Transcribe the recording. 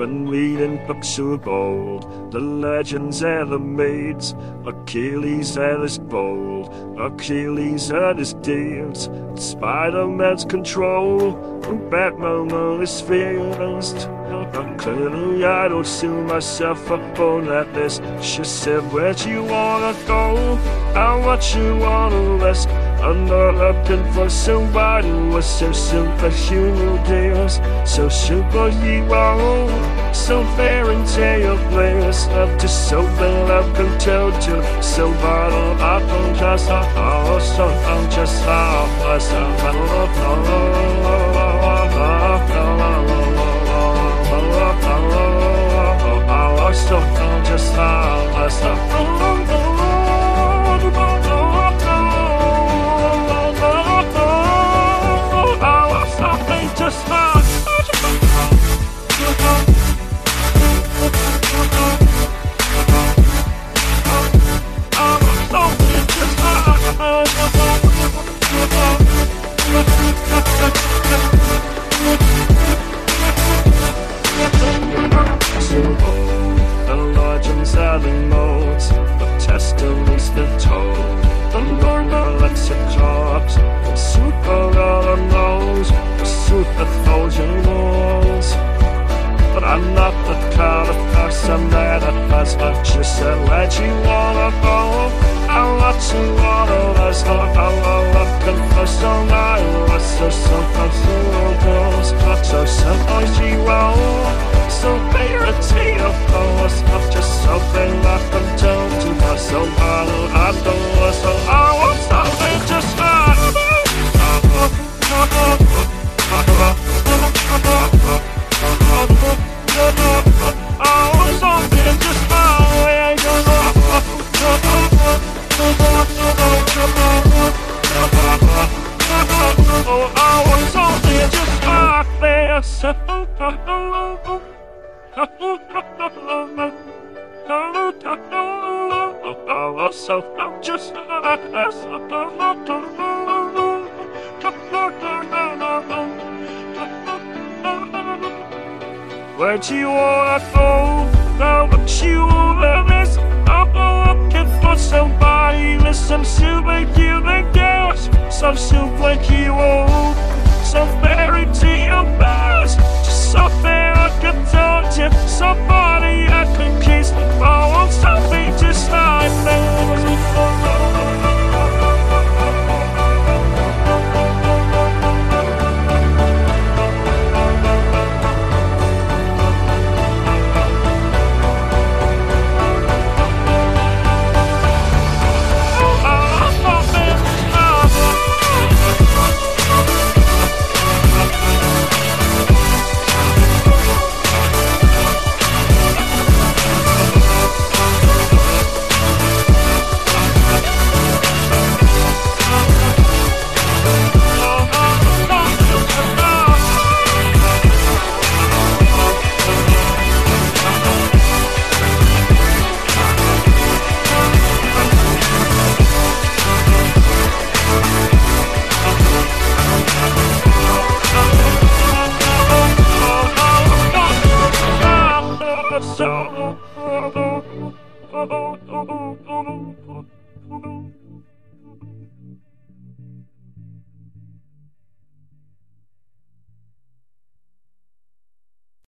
been reading books of old, the legends and the maids. Achilles at his bold, Achilles at his deeds. Spider-Man's control, and Batman on his fears. Clearly, I don't see myself up on that list. She said, Where'd you wanna go? How much you wanna risk? Looking for somebody with so superhuman deals, so superhero, so fairy tale bliss. Up to something love can tell to, so bottle up on just oh, so I'm just how, myself, I legends and the modes, the testimonies the told, the normal lexicons, the super all knows, the super thousand walls. But I'm not the kind of person that has just to let you wanna go. I want to wanna let's go. I'm looking for some I Where'd you wanna go? How much you wanna miss? I'm looking for somebody with some superhuman girls, some superhero, Oh.